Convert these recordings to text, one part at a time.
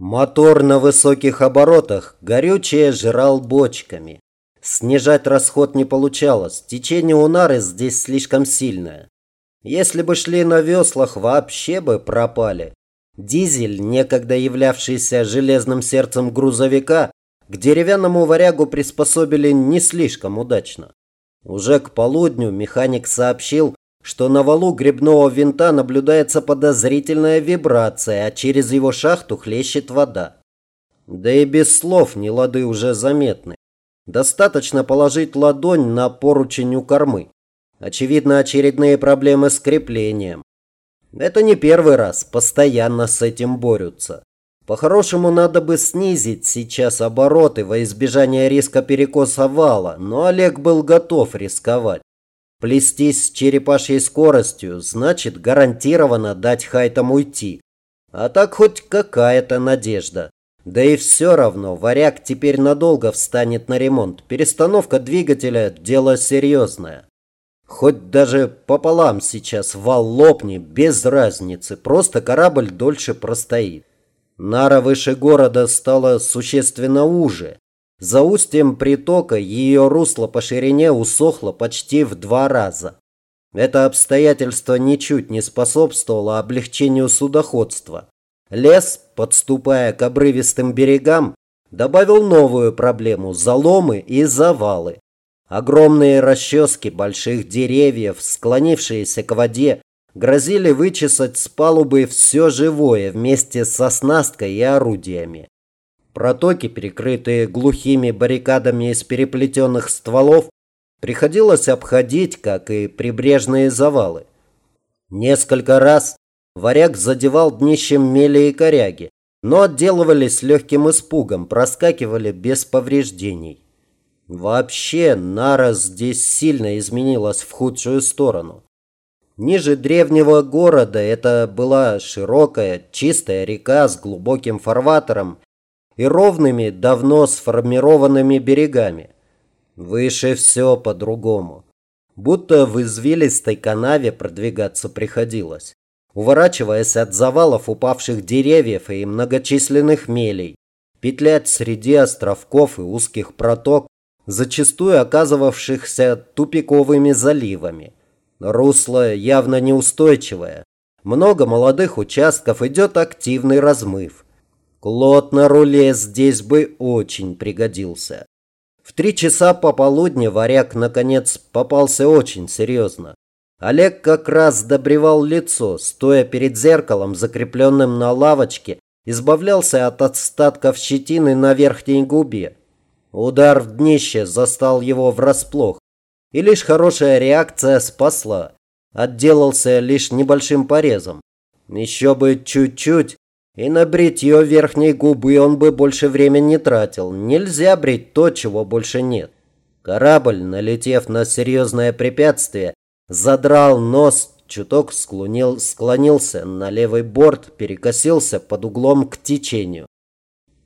Мотор на высоких оборотах горючее жрал бочками. Снижать расход не получалось, течение у нары здесь слишком сильное. Если бы шли на веслах, вообще бы пропали. Дизель, некогда являвшийся железным сердцем грузовика, к деревянному варягу приспособили не слишком удачно. Уже к полудню механик сообщил, что на валу грибного винта наблюдается подозрительная вибрация, а через его шахту хлещет вода. Да и без слов нелады уже заметны. Достаточно положить ладонь на поручень у кормы. Очевидно, очередные проблемы с креплением. Это не первый раз, постоянно с этим борются. По-хорошему, надо бы снизить сейчас обороты во избежание риска перекоса вала, но Олег был готов рисковать. Плестись с черепашьей скоростью значит гарантированно дать хайтам уйти. А так хоть какая-то надежда. Да и все равно, варяг теперь надолго встанет на ремонт. Перестановка двигателя – дело серьезное. Хоть даже пополам сейчас вал лопни, без разницы, просто корабль дольше простоит. Нара выше города стала существенно уже. За устьем притока ее русло по ширине усохло почти в два раза. Это обстоятельство ничуть не способствовало облегчению судоходства. Лес, подступая к обрывистым берегам, добавил новую проблему – заломы и завалы. Огромные расчески больших деревьев, склонившиеся к воде, грозили вычесать с палубы все живое вместе с оснасткой и орудиями. Протоки, перекрытые глухими баррикадами из переплетенных стволов, приходилось обходить, как и прибрежные завалы. Несколько раз варяг задевал днищем мели и коряги, но отделывались легким испугом, проскакивали без повреждений. Вообще, Нара здесь сильно изменилась в худшую сторону. Ниже древнего города это была широкая, чистая река с глубоким фарватером и ровными, давно сформированными берегами. Выше все по-другому. Будто в извилистой канаве продвигаться приходилось, уворачиваясь от завалов упавших деревьев и многочисленных мелей, петлять среди островков и узких проток, зачастую оказывавшихся тупиковыми заливами. Русло явно неустойчивое. Много молодых участков, идет активный размыв. Клод на руле здесь бы очень пригодился. В три часа пополудни варяг, наконец, попался очень серьезно. Олег как раз добривал лицо, стоя перед зеркалом, закрепленным на лавочке, избавлялся от остатков щетины на верхней губе. Удар в днище застал его врасплох. И лишь хорошая реакция спасла. Отделался лишь небольшим порезом. Еще бы чуть-чуть, и на бритье верхней губы он бы больше времени не тратил. Нельзя брить то, чего больше нет. Корабль, налетев на серьезное препятствие, задрал нос, чуток склонил, склонился на левый борт, перекосился под углом к течению.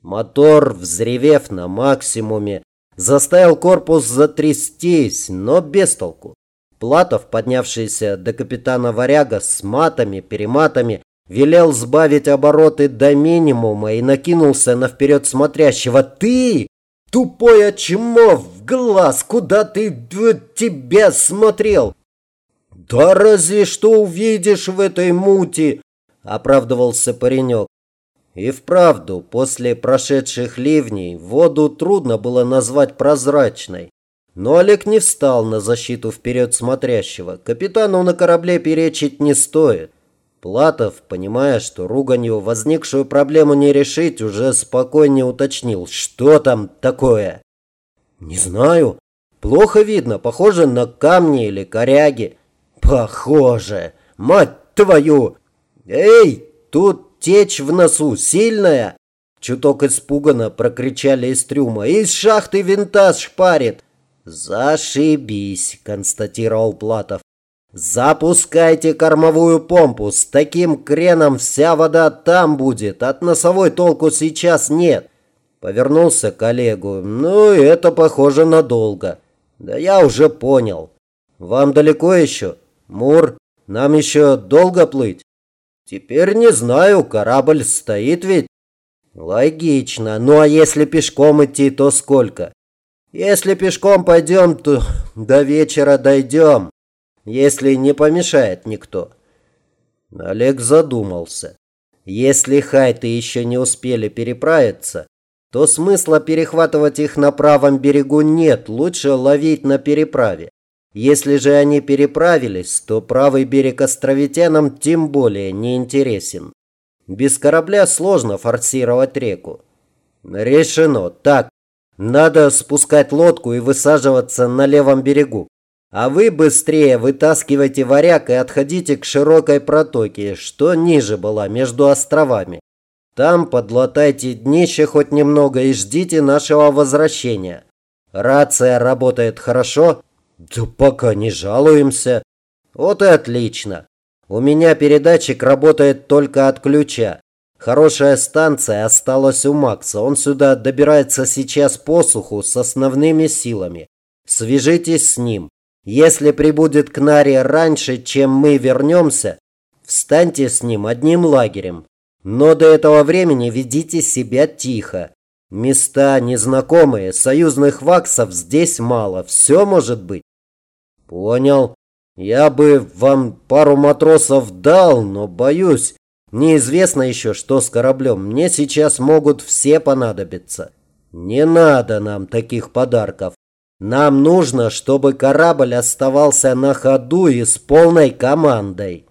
Мотор, взревев на максимуме, Заставил корпус затрястись, но без толку. Платов, поднявшийся до капитана Варяга с матами, перематами, велел сбавить обороты до минимума и накинулся на вперед смотрящего. «Ты, тупое чмо в глаз, куда ты тебя смотрел?» «Да разве что увидишь в этой мути!» – оправдывался паренек. И вправду, после прошедших ливней, воду трудно было назвать прозрачной. Но Олег не встал на защиту вперед смотрящего. Капитану на корабле перечить не стоит. Платов, понимая, что руганью возникшую проблему не решить, уже спокойнее уточнил, что там такое. «Не знаю. Плохо видно. Похоже на камни или коряги». «Похоже. Мать твою! Эй, тут Течь в носу сильная!» Чуток испуганно прокричали из трюма. «Из шахты винта шпарит!» «Зашибись!» – констатировал Платов. «Запускайте кормовую помпу. С таким креном вся вода там будет. От носовой толку сейчас нет». Повернулся к Олегу. «Ну, это похоже надолго». «Да я уже понял. Вам далеко еще? Мур, нам еще долго плыть?» Теперь не знаю, корабль стоит ведь. Логично. Ну а если пешком идти, то сколько? Если пешком пойдем, то до вечера дойдем. Если не помешает никто. Олег задумался. Если хайты еще не успели переправиться, то смысла перехватывать их на правом берегу нет, лучше ловить на переправе. Если же они переправились, то правый берег островитянам тем более не интересен. Без корабля сложно форсировать реку. Решено. Так, надо спускать лодку и высаживаться на левом берегу. А вы быстрее вытаскивайте варяг и отходите к широкой протоке, что ниже была, между островами. Там подлатайте днище хоть немного и ждите нашего возвращения. Рация работает хорошо? Да пока не жалуемся. Вот и отлично. У меня передатчик работает только от ключа. Хорошая станция осталась у Макса. Он сюда добирается сейчас по суху с основными силами. Свяжитесь с ним. Если прибудет к Наре раньше, чем мы вернемся, встаньте с ним одним лагерем. Но до этого времени ведите себя тихо. Места незнакомые, союзных ваксов здесь мало. Все может быть. Понял. Я бы вам пару матросов дал, но боюсь. Неизвестно еще, что с кораблем. Мне сейчас могут все понадобиться. Не надо нам таких подарков. Нам нужно, чтобы корабль оставался на ходу и с полной командой.